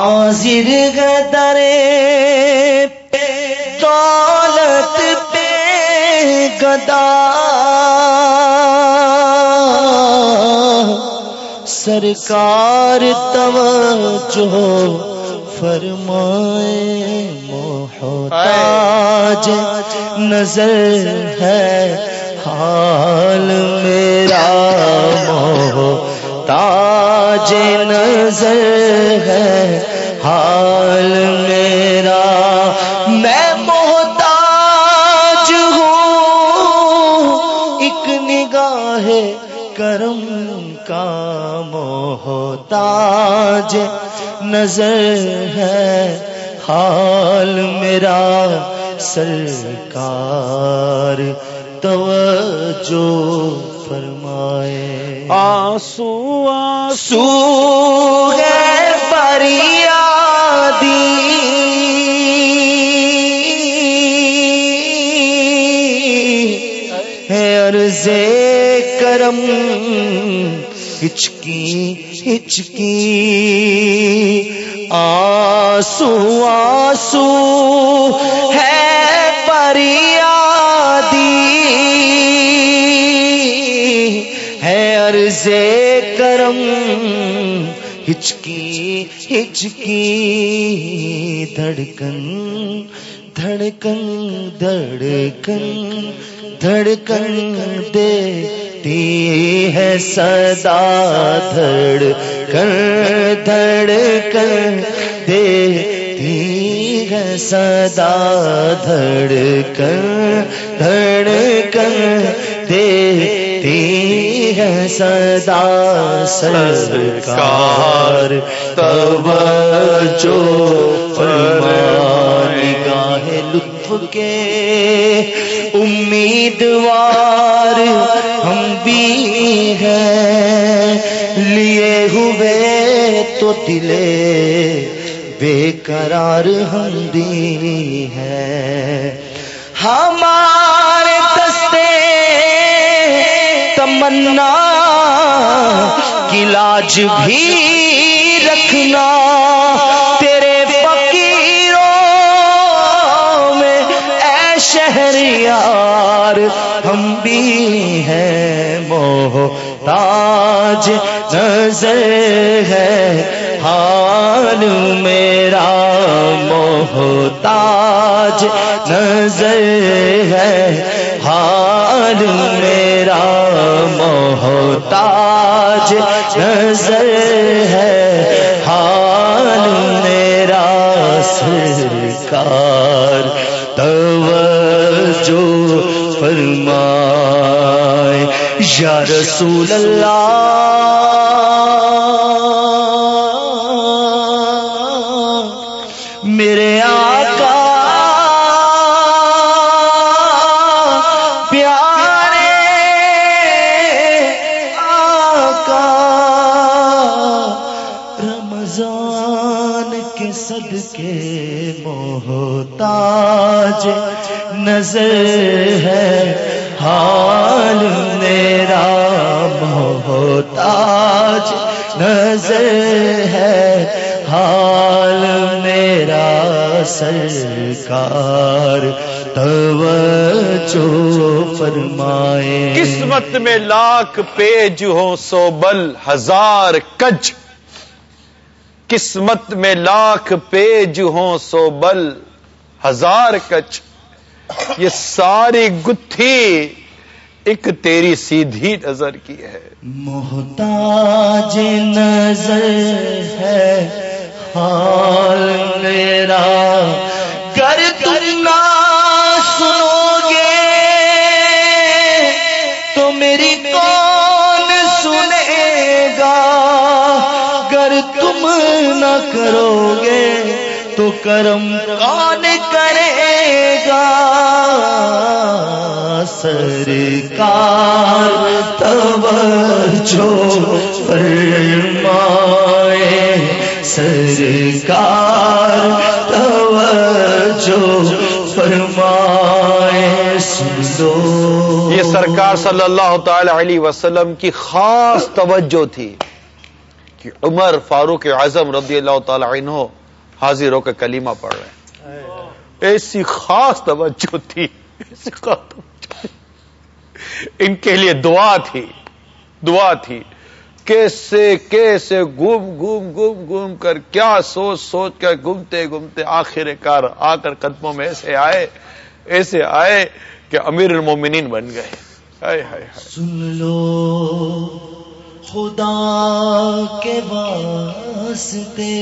آزر گدرے دولت پہ گدا سرکار توجہ فرمائے محتاج نظر ہے حال میرا محتاج نظر ہے حال میرا میں محتاج ہوں۔ ایک نگاہ کرم کا محتاج نظر ہے۔ حال میرا سرکار توجہ فرمائے۔ آسو آسو ہے۔ کرم ہچکی ہچکی۔ آسو آسو ہے پریادی ہے عرض کرم۔ ہچکی ہچکی۔ دھڑکن دھڑکن دھڑکن۔ دھڑکن دے۔ دیتی ہے صدا دھڑکن دھڑکن دیتی ہے صدا دھڑکن دھڑکن دیتی ہے صدا سرکار توجہ فرمانی گاہ لطف کے امیدوار ہم بھی ہیں۔ لیے ہوئے تو دلے بے قرار ہم بھی ہیں۔ ہمارے دستے تمنا کی لاج بھی رکھنا۔ شہر یار ہم بھی ہیں موہ تاج نظر ہے حال میرا محتاج، نظر ہے حال میرا محتاج، نظر ہے حال میرا سرکار۔ یا رسول اللہ میرے آقا پیارے آقا رمضان کے صدقے محتاج نظر ہے۔ حال سرکار توجہ فرمائے۔ قسمت میں لاکھ پیج ہو سو بل ہزار کج۔ قسمت میں لاکھ پیج ہو سو بل ہزار کچ یہ ساری گتھی ایک تیری سیدھی نظر کی ہے۔ محتاج نظر ہے۔ حال میرا۔ گر تم نہ سنو گے تو میری کون سنے گا؟ گر تم نہ کرو گے تو کرم کون کرے گا؟ سرکار توجہ فرمائے سرکار توجہ فرمائے یہ سرکار صلی اللہ تعالی علیہ وسلم کی خاص توجہ تھی کہ عمر فاروق اعظم رضی اللہ تعالی عنہ حاضر ہو کے کلیمہ پڑھ رہے ہیں۔ ایسی خاص توجہ تھی، ایسی خاص توجہ۔ تھی ان کے لیے دعا تھی دعا تھی۔ کیسے کیسے گم گم گم گم کر کیا سوچ سوچ کر گھومتے گھومتے آخر کار آ کر قدموں میں ایسے آئے ایسے آئے کہ امیر المومنین بن گئے۔ سن لو، خدا کے واسطے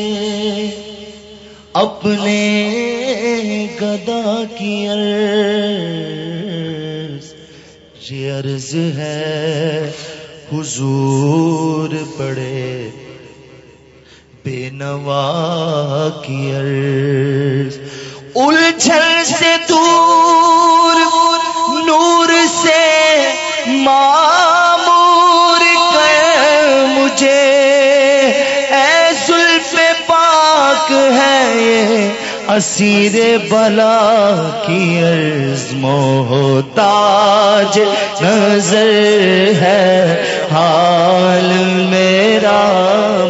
اپنے گدا کی عرض، یہ عرض ہے حضور پڑے، بے نوا کی عرض۔ الجھن سے دور، نور سے معمور کر مجھے۔ اے زلف پاک ہے اسیر بلا کی عرض، محتاج نظر ہے۔ حال میرا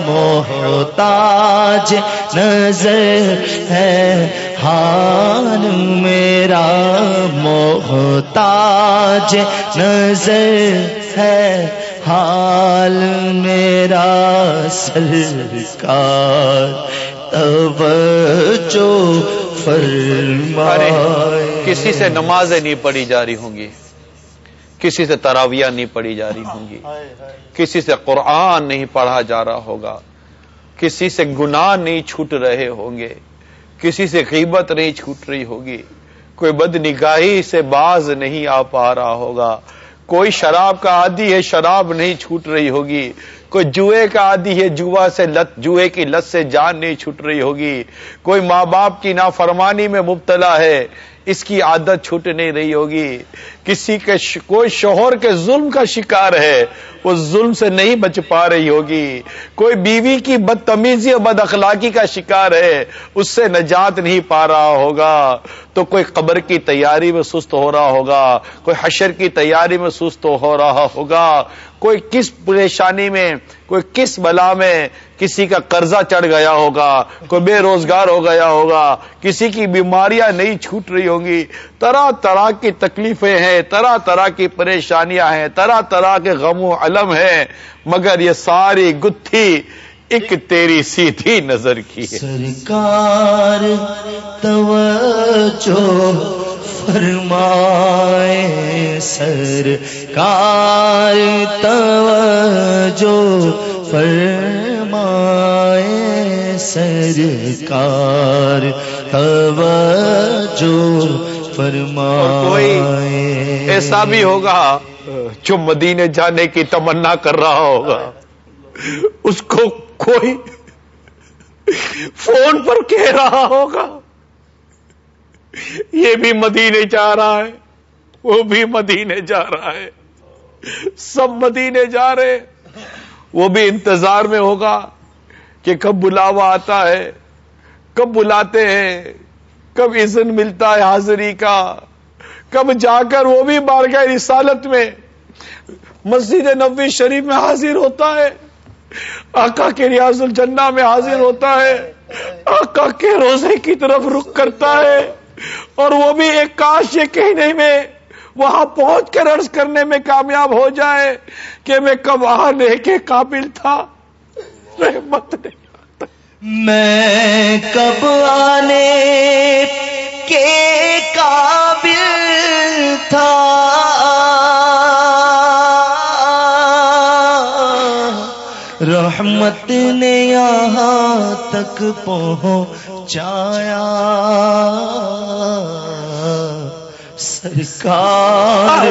محتاج نظر ہے۔ حال میرا محتاج نظر ہے۔ حال میرا سرکار توجہ فرمائے۔ کسی سے نمازیں نہیں پڑھی جا رہی ہوں گی۔ کسی سے تراویہ نہیں پڑھی جا رہی ہوں گی۔ کسی سے قرآن نہیں پڑھا جا رہا ہوگا۔ کسی سے گناہ نہیں چھوٹ رہے ہوں گے۔ کسی سے غیبت نہیں چھوٹ رہی ہوگی۔ کوئی بد نگاہی سے باز نہیں آ پا رہا ہوگا۔ کوئی شراب کا عادی ہے شراب نہیں چھوٹ رہی ہوگی۔ کوئی جوئے کا عادی ہے جوا سے لت جوئے کی لت سے جان نہیں چھوٹ رہی ہوگی۔ کوئی ماں باپ کی نافرمانی میں مبتلا ہے۔ اس کی عادت چھوٹ نہیں رہی ہوگی۔ کسی کے ش... کوئی شوہر کے ظلم کا شکار ہے، وہ ظلم سے نہیں بچ پا رہی ہوگی۔ کوئی بیوی کی بدتمیزی اور بد اخلاقی کا شکار ہے، اس سے نجات نہیں پا رہا ہوگا۔ تو کوئی قبر کی تیاری میں سست ہو رہا ہوگا، کوئی حشر کی تیاری میں سست ہو رہا ہوگا۔ کوئی کس پریشانی میں، کوئی کس بلا میں کسی کا قرضہ چڑھ گیا ہوگا، کوئی بے روزگار ہو گیا ہوگا، کسی کی بیماریاں نہیں چھوٹ رہی ہوں گی۔ طرح طرح کی تکلیفیں ہیں، طرح طرح کی پریشانیاں ہیں، طرح طرح کے غم و علم ہیں، مگر یہ ساری گتھی ایک تیری سیدھی نظر کی سرکار توجہ فرمائے۔ سرکار توجہ فرمائے۔ سرکار توجہ فرمائے۔ ایسا بھی ہوگا جو مدینے جانے کی تمنا کر رہا ہوگا۔ اس کو کوئی فون پر کہہ رہا ہوگا، یہ بھی مدینے جا رہا ہے، وہ بھی مدینے جا رہا ہے، سب مدینے جا رہے وہ بھی انتظار میں ہوگا کہ کب بلاوا آتا ہے، کب بلاتے ہیں، کب اذن ملتا ہے حاضری کا، کب جا کر وہ بھی مار گئے رسالت میں مسجد نبوی شریف میں حاضر ہوتا ہے۔ آقا کے ریاض الجنہ میں حاضر ہوتا ہے، آقا کے روزے کی طرف رخ کرتا ہے، اور وہ بھی ایک کاش یہ کہنے میں، وہاں پہنچ کر عرض کرنے میں کامیاب ہو جائے کہ میں کب آنے کے قابل تھا۔ رحمت نہیں میں کب آنے کے قابل تھا۔ رحمت نے یہاں تک پہنچایا۔ سرکار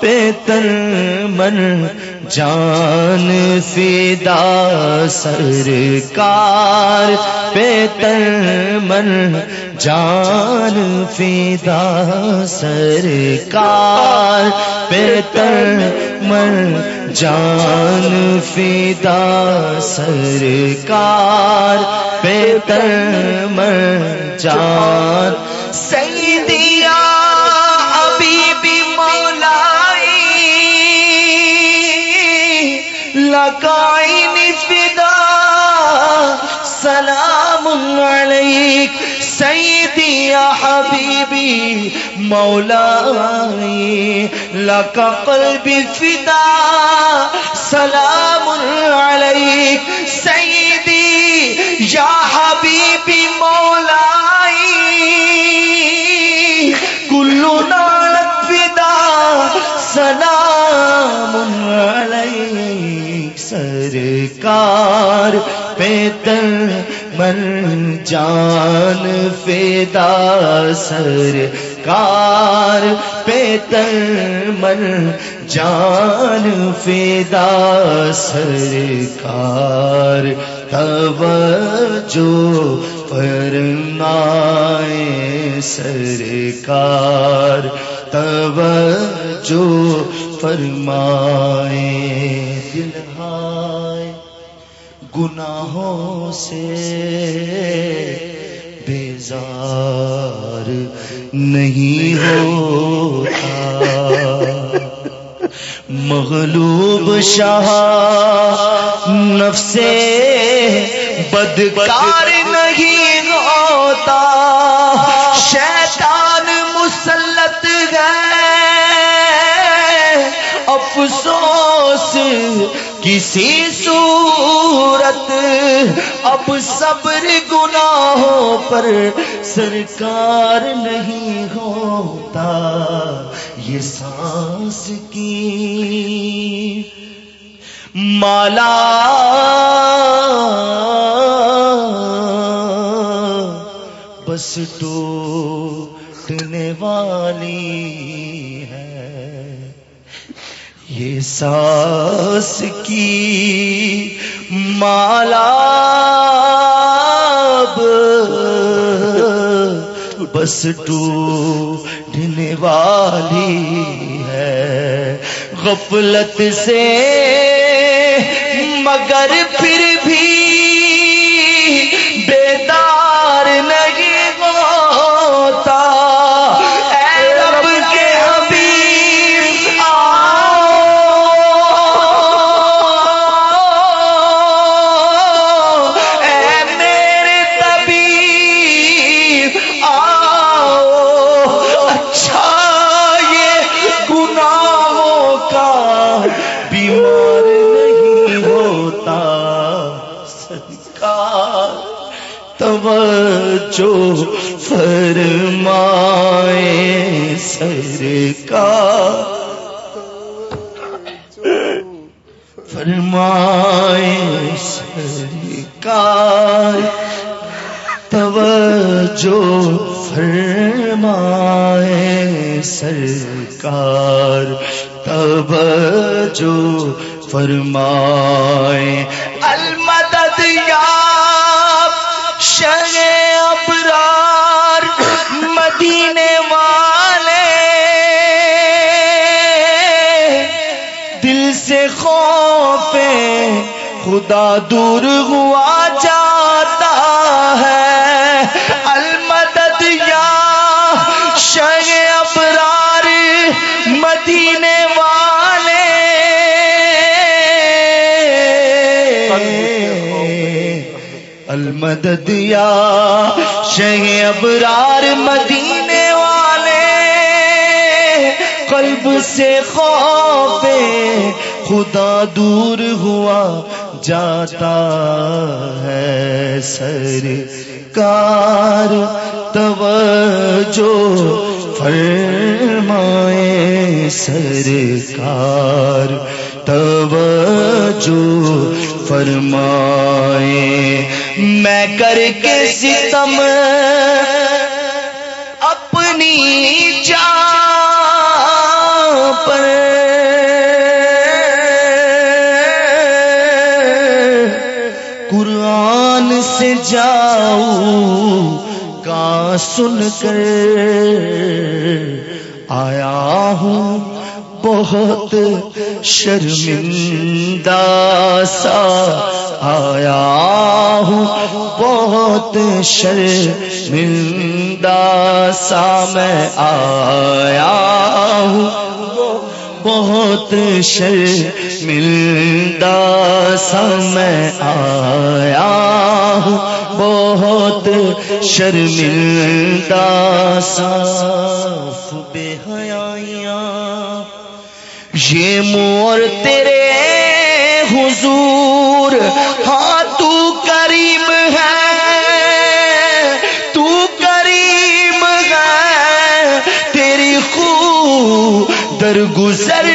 پہ تن من جان فیدا سرکار پہ تن من جان فیدا سرکار پہ تن من جان فیدا سرکار پہ من جان سیدیا سیدیا حبیبی، مولائی لکا قلبی فدا، سلام علیک سیدی، یا حبیبی مولائی کلو نالت فدا، سلام علیک، سرکار پیتر من جان فیدا سرکار پیتر من جان فیدا سرکار توجہ فرمائے سرکار توجہ فرمائے دل گناہوں سے بیزار نہیں ہوتا۔ مغلوب شاہ نفس بدکار کسی صورت اب صبر گناہوں پر سرکار نہیں ہوتا، یہ سانس کی مالا۔ بس ٹوٹنے والی ساس کی مالا بس ٹوٹنے والی ہے غفلت سے مگر فرمائے سرکار۔ فرمائے سرکار۔ توجہ فرمائے سرکار۔ توجہ فرمائے خدا دور ہوا جاتا ہے۔ المدد یا شہ ابرار مدینے والے۔ المدد یا شہ ابرار مدینے والے۔ قلب سے خوف خدا دور ہوا جاتا ہے سرکار توجہ فرمائے سرکار توجہ فرمائے میں کر کے ستم سے جاؤ کا سن کر آیا ہوں۔ بہت شرمندہ سا آیا ہوں۔ بہت شرمندہ سا میں آیا ہوں۔ بہت شرمندہ سا میں آیا ہوں۔ بہت شرمندہ، صاف بے حیاں یہ مور تیرے حضور ہاں تو کریم ہے، تو کریم ہے۔ تیری خو درگزر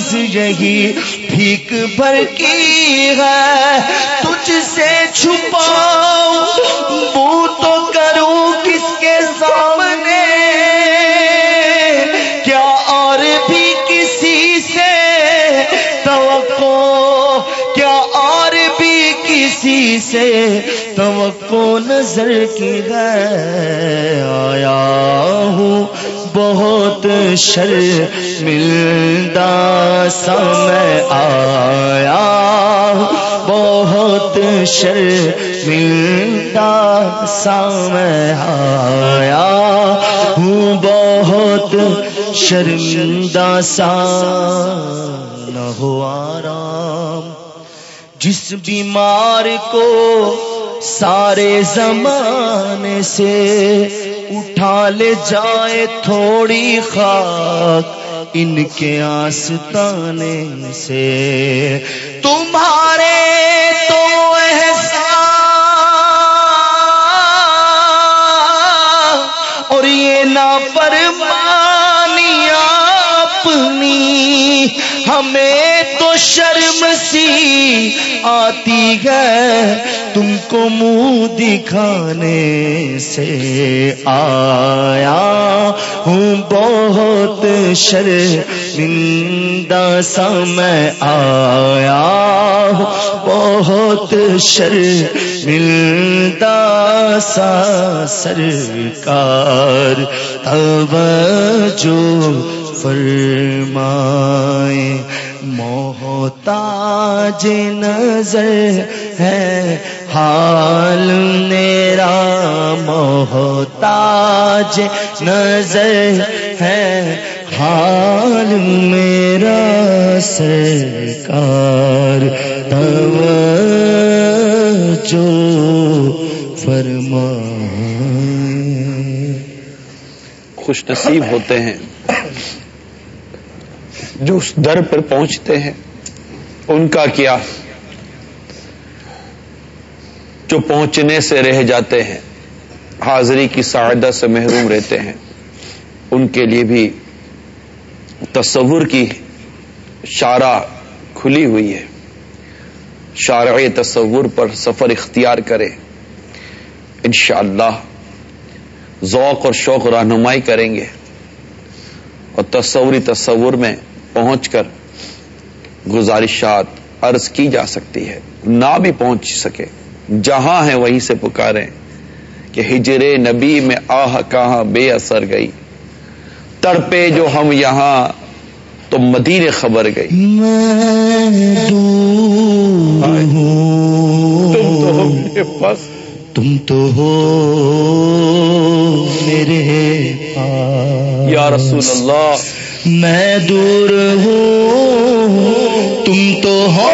تمیز یہی بھیک بھر کی ہے، تجھ سے چھپاؤ وہ تو کروں کس کے سامنے؟ کیا اور بھی کسی سے توقع؟ کیا اور بھی کسی سے توقع نظر کی ہے؟ آیا ہوں بہت شرمندہ سا میں آیا۔ بہت شرمندہ سا میں آیا۔ ہوں بہت شرمندہ سا نہ ہو آرام۔ جس بیمار کو سارے زمانے سے اٹھا لے جائے تھوڑی خاک ان کے آستانے سے۔ تمہارے تو احسان اور یہ نا فرمانی اپنی ہمیں شرم سی آتی ہے تم کو منہ دکھانے سے آیا ہوں بہت شرمندہ سا میں آیا ہوں بہت شرمندہ سا سرکار توجہ فرمائے۔ محتاج نظر ہے۔ حال میرا محتاج نظر ہے۔ حال میرا سرکار توجہ فرمائے۔ خوش نصیب ہوتے ہیں۔ جو اس در پر پہنچتے ہیں۔ ان کا کیا جو پہنچنے سے رہ جاتے ہیں، حاضری کی سعادت سے محروم رہتے ہیں۔ ان کے لیے بھی تصور کی شارع کھلی ہوئی ہے۔ شارع تصور پر سفر اختیار کرے انشاءاللہ اللہ ذوق اور شوق رہنمائی کریں گے۔ اور تصوری تصور میں پہنچ کر گزارشات عرض کی جا سکتی ہے نہ بھی پہنچ سکے۔ جہاں ہے وہیں سے پکارے کہ ہجر نبی میں آہ کہاں بے اثر گئی۔ تڑپے جو ہم یہاں تو مدین خبر گئی۔ میں دور تم تو ہو میرے یا رسول اللہ میں دور ہوں، تم تو ہو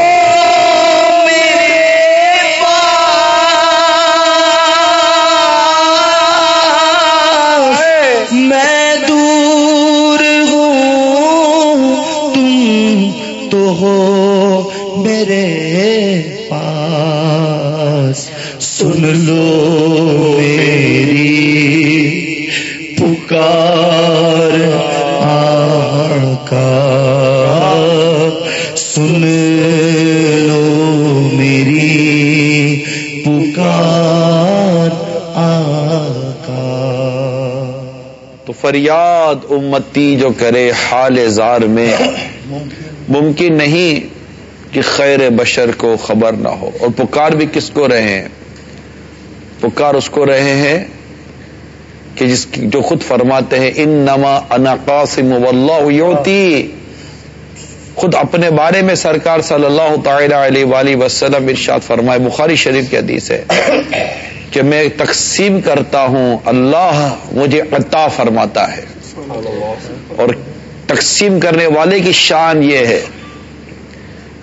میرے پاس۔ میں دور ہوں، تم تو ہو میرے پاس۔ سن لو۔ فریاد امتی جو کرے حال زار میں۔ ممکن نہیں کہ خیر بشر کو خبر نہ ہو۔ اور پکار بھی کس کو رہے ہیں؟ پکار اس کو رہے ہیں کہ جس کی جو خود فرماتے ہیں ان نما انا قاسم واللہ یوتی۔ خود اپنے بارے میں سرکار صلی اللہ تعالی علیہ وآلہ وسلم ارشاد فرمائے۔ بخاری شریف کی حدیث ہے۔ کہ میں تقسیم کرتا ہوں، اللہ مجھے عطا فرماتا ہے۔ اور تقسیم کرنے والے کی شان یہ ہے۔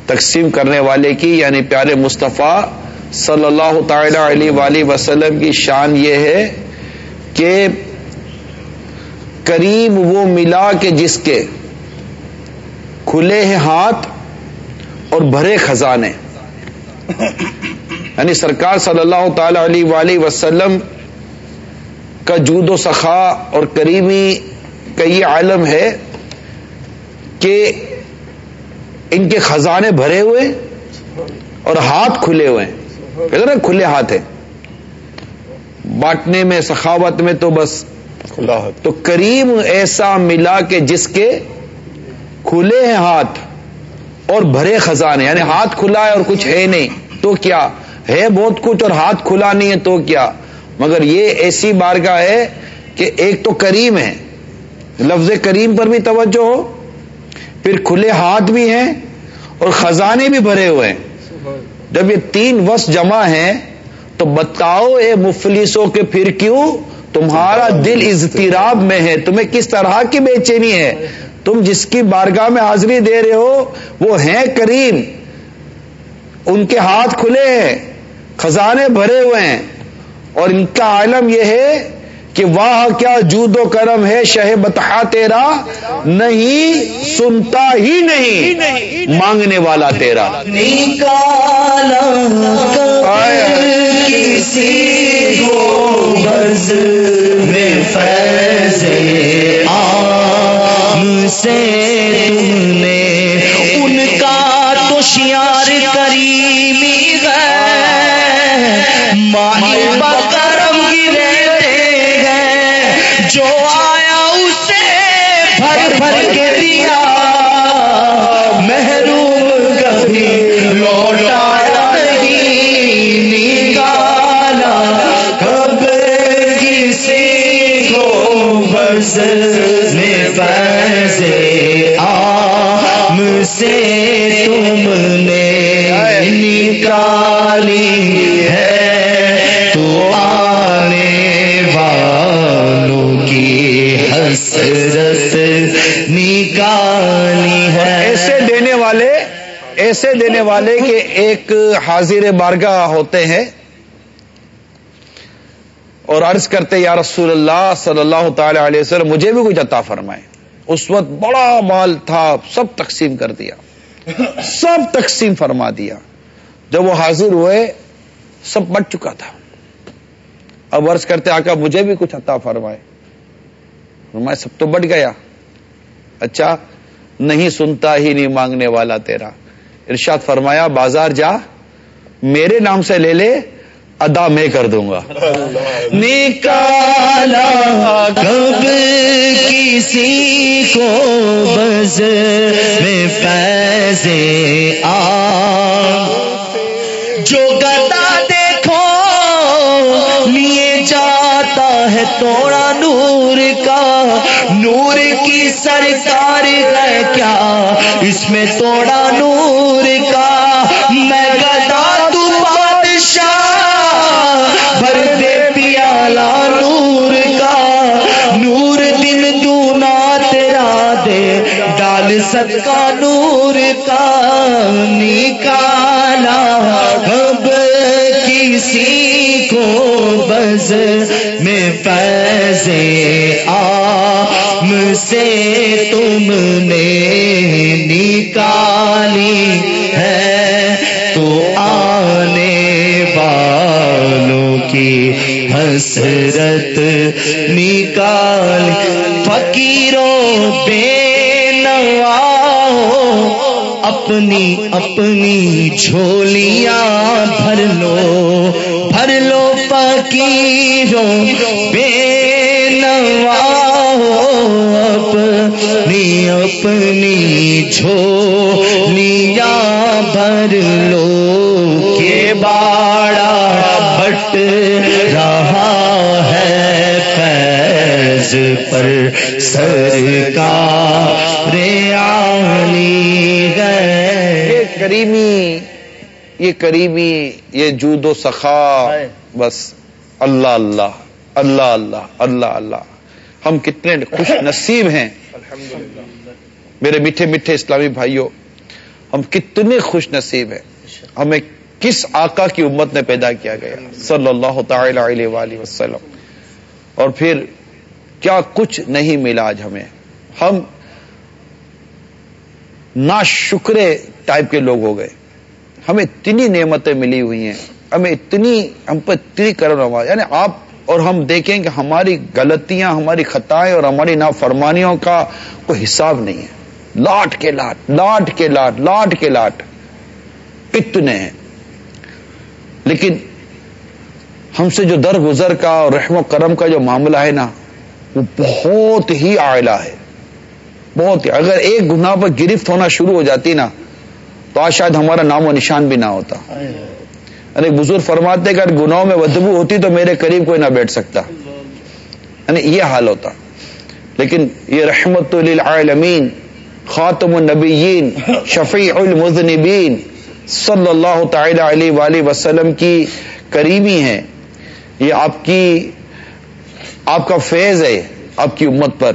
تقسیم کرنے والے کی یعنی پیارے مصطفیٰ صلی اللہ تعالی علیہ وآلہ وسلم کی شان یہ ہے کہ کریم وہ ملا کہ جس کے کھلے ہیں ہاتھ اور بھرے خزانے۔ یعنی سرکار صلی اللہ تعالی علیہ وآلہ وسلم کا جود و سخا اور کریمی کا یہ عالم ہے کہ ان کے خزانے بھرے ہوئے اور ہاتھ کھلے ہوئے ہیں۔ کھلے ہاتھ ہیں۔ بانٹنے میں سخاوت میں تو بس تو کریم ایسا ملا کہ جس کے کھلے ہیں ہاتھ اور بھرے خزانے یعنی ہاتھ کھلا ہے اور کچھ ہے نہیں۔ تو کیا؟ ہے بہت کچھ اور ہاتھ کھلا نہیں ہے تو کیا؟ مگر یہ ایسی بارگاہ ہے کہ ایک تو کریم ہے۔ لفظ کریم پر بھی توجہ ہو، پھر کھلے ہاتھ بھی ہیں اور خزانے بھی بھرے ہوئے ہیں۔ جب یہ تین وس جمع ہیں، تو بتاؤ اے مفلسوں کے پھر کیوں؟ تمہارا دل اضطراب میں ہے۔ تمہیں کس طرح کی بے چینی ہے؟ تم جس کی بارگاہ میں حاضری دے رہے ہو، وہ ہیں کریم۔ ان کے ہاتھ کھلے ہیں۔ خزانے بھرے ہوئے ہیں۔ اور ان کا عالم یہ ہے کہ واہ، کیا جود و کرم ہے شہ بتا تیرا؟ نہیں، سنتا ہی نہیں، مانگنے والا تیرا۔ کسی کو بز میں فیض سے تم نے ان کا تو شیار کریمی ہے ماہر بکرم گرتے ہیں۔ جو آیا اسے بھر بھر کے دیا۔ محروم کبھی لوٹایا نہیں نکالا۔ کب کسی کو بس میں پیسے عام سے تم نے نکالی ہے۔ ایسے دینے والے کہ ایک حاضر بارگاہ ہوتے ہیں اور عرض کرتے یا رسول اللہ صلی اللہ تعالی علیہ وسلم، مجھے بھی کچھ عطا فرمائے اس وقت بڑا مال تھا، سب تقسیم کر دیا۔ سب تقسیم فرما دیا۔ جب وہ حاضر ہوئے، سب بٹ چکا تھا۔ اب عرض کرتے آقا، مجھے بھی کچھ عطا فرمائے فرمائے، سب تو بٹ گیا۔ اچھا نہیں سنتا ہی نہیں مانگنے والا تیرا۔ ارشاد فرمایا، بازار جا، میرے نام سے لے لے، ادا میں کر دوں گا۔ نکالا کب کسی کو بز میں پیسے آ جو گدا دیکھو، لیے جاتا ہے توڑا نور کا۔ نور کی سرکار ہے کیا؟ اس میں توڑا نور کا میں گدا تو بادشاہ، بھر دے پیالہ نور کا۔ نور دن دونا تیرا دے؟ ڈال سکا نور کا۔ نکالا اب کسی کو بز میں پیسے آ۔ سے تم نے نکالی ہے، تو آنے والوں کی حسرت نکال۔ فقیروں، بے نواؤ اپنی اپنی جھولیاں بھر لو۔ بھر لو فقیروں، بے نواؤ اپنی اپنی جھولیاں بھر لو کے باڑا بٹ رہا ہے فیض پر سرکار عالی گئے یہ کریمی یہ کریمی یہ جود و سخا بس اللہ اللہ اللہ اللہ اللہ اللہ۔ ہم کتنے خوش نصیب ہیں۔ میرے میٹھے میٹھے اسلامی بھائیوں، ہم کتنے خوش نصیب ہیں۔ ہمیں کس آقا کی امت نے پیدا کیا گیا؟ صلی اللہ تعالی علیہ وآلہ وسلم۔ اور پھر کیا کچھ نہیں ملا آج ہمیں؟ ہم نا شکرے ٹائپ کے لوگ ہو گئے۔ ہمیں اتنی نعمتیں ملی ہوئی ہیں۔ ہمیں اتنی، ہم پر اتنی کرم نواز۔ یعنی آپ اور ہم دیکھیں کہ ہماری غلطیاں، ہماری خطائیں اور ہماری نافرمانیوں کا کوئی حساب نہیں ہے۔ لاٹ کے لاٹ لاٹ کے لاٹ لاٹ کے لاٹ۔ اتنے ہیں۔ لیکن ہم سے جو در گزر کا اور رحم و کرم کا جو معاملہ ہے نا، وہ بہت ہی آئلہ ہے۔ بہت ہی۔ اگر ایک گناہ پر گرفت ہونا شروع ہو جاتی نا، تو آج شاید ہمارا نام و نشان بھی نہ ہوتا۔ یعنی بزرگ فرماتے کہ اگر گناہوں میں بدبو ہوتی تو میرے قریب کوئی نہ بیٹھ سکتا۔ یعنی یہ حال ہوتا۔ لیکن یہ رحمت للعالمین، خاتم النبیین، شفیع المذنبین صلی اللہ تعالی علیہ وآلہ وسلم کی قریبی ہیں۔ یہ آپ کی، آپ کا فیض ہے آپ کی امت پر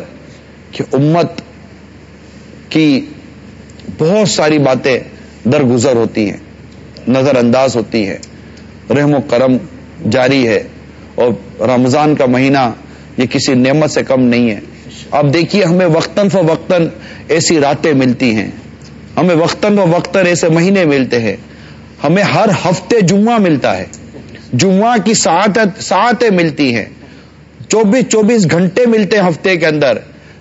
کہ امت کی بہت ساری باتیں درگزر ہوتی ہیں نظر انداز ہوتی ہے رحم و کرم جاری ہے اور رمضان کا مہینہ یہ کسی نعمت سے کم نہیں ہے۔ اب دیکھیے ہمیں وقتاً فوقتاً ایسی راتیں ملتی ہیں۔ ہمیں وقتاً فوقتاً ایسے مہینے ملتے ہیں۔ ہمیں ہر ہفتے جمعہ ملتا ہے۔ جمعہ کی ساعتیں ملتی ہیں۔ چوبیس چوبیس گھنٹے ملتے ہیں ہفتے کے اندر،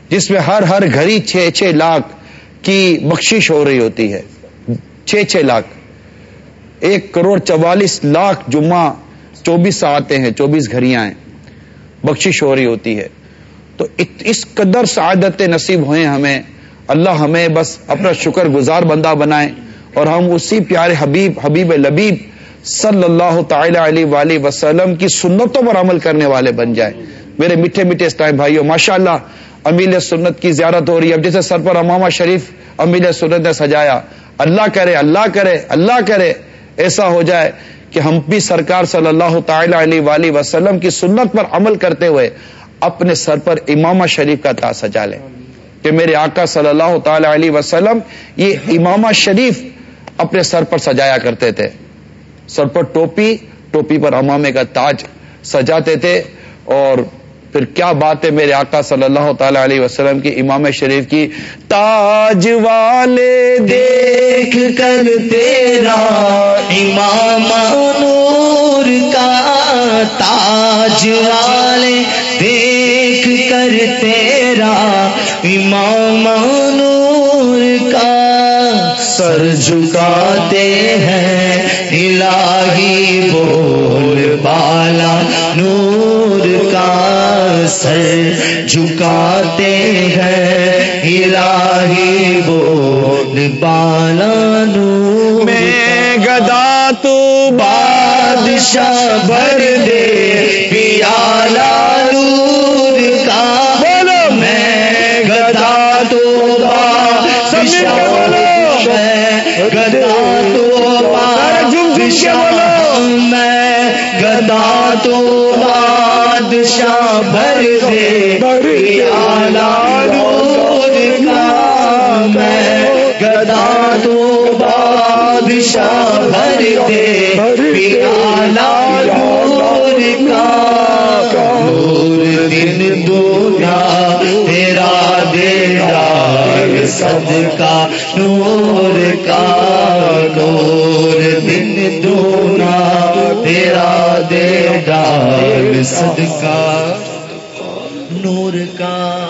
جس میں ہر ہر گھڑی چھ چھ لاکھ کی بخشش ہو رہی ہوتی ہے۔ چھ چھ لاکھ۔ ایک کروڑ چوالیس لاکھ جمعہ چوبیس آتے ہیں، چوبیس گھڑیاں ہیں۔ بخشش ہو رہی ہوتی ہے۔ تو اس قدر سعادت نصیب ہوئے ہمیں۔ اللہ ہمیں بس اپنا شکر گزار بندہ بنائے اور ہم اسی پیارے حبیب حبیب لبیب صلی اللہ تعالی علیہ وآلہ وسلم کی سنتوں پر عمل کرنے والے بن جائے۔ میرے میٹھے میٹھے اسلام بھائیوں ماشاء اللہ امیل سنت کی زیارت ہو رہی ہے۔ اب جیسے سر پر امامہ شریف امیل سنت نے سجایا، اللہ کرے اللہ کرے اللہ کرے۔ ایسا ہو جائے کہ ہم بھی سرکار صلی اللہ تعالی علیہ وآلہ وسلم کی سنت پر عمل کرتے ہوئے اپنے سر پر امامہ شریف کا تاج سجا لیں۔ کہ میرے آقا صلی اللہ تعالی علیہ وسلم یہ امامہ شریف اپنے سر پر سجایا کرتے تھے۔ سر پر ٹوپی ٹوپی پر امامے کا تاج سجاتے تھے اور پھر کیا بات ہے میرے آقا صلی اللہ تعالی علیہ وسلم کی امام شریف کی؟ تاج والے دیکھ کر تیرا امام نور کا تاج والے دیکھ کر تیرا امام نور کا سر جھکاتے ہیں الہی بول بالا نور کا سر جھکاتے ہیں۔ الہی بول بالا نو میں گدا تو بادشاہ بھر دے۔ پیالہ نور دے سب کا نور کا نور دن دونا تیرا دے ڈال صدقہ نور کا